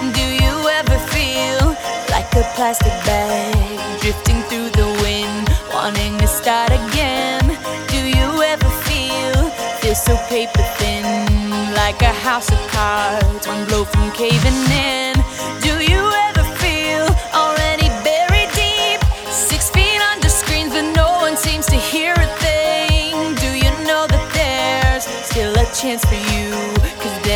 Do you ever feel like a plastic bag drifting through the wind, wanting to start again? Do you ever feel feel so paper thin, like a house of cards, one blow from caving in? Do you ever feel already buried deep, six feet under screens, but no one seems to hear a thing? Do you know that there's still a chance for you?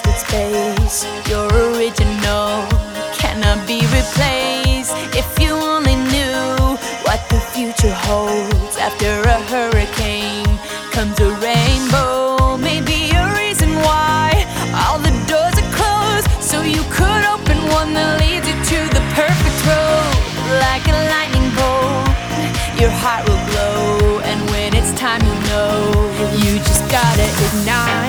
wasted space. You're original, cannot be replaced. If you only knew what the future holds after a hurricane comes a rainbow. Maybe a reason why all the doors are closed, so you could open one that leads you to the perfect road. Like a lightning bolt, your heart will glow, and when it's time, you know you just gotta ignite.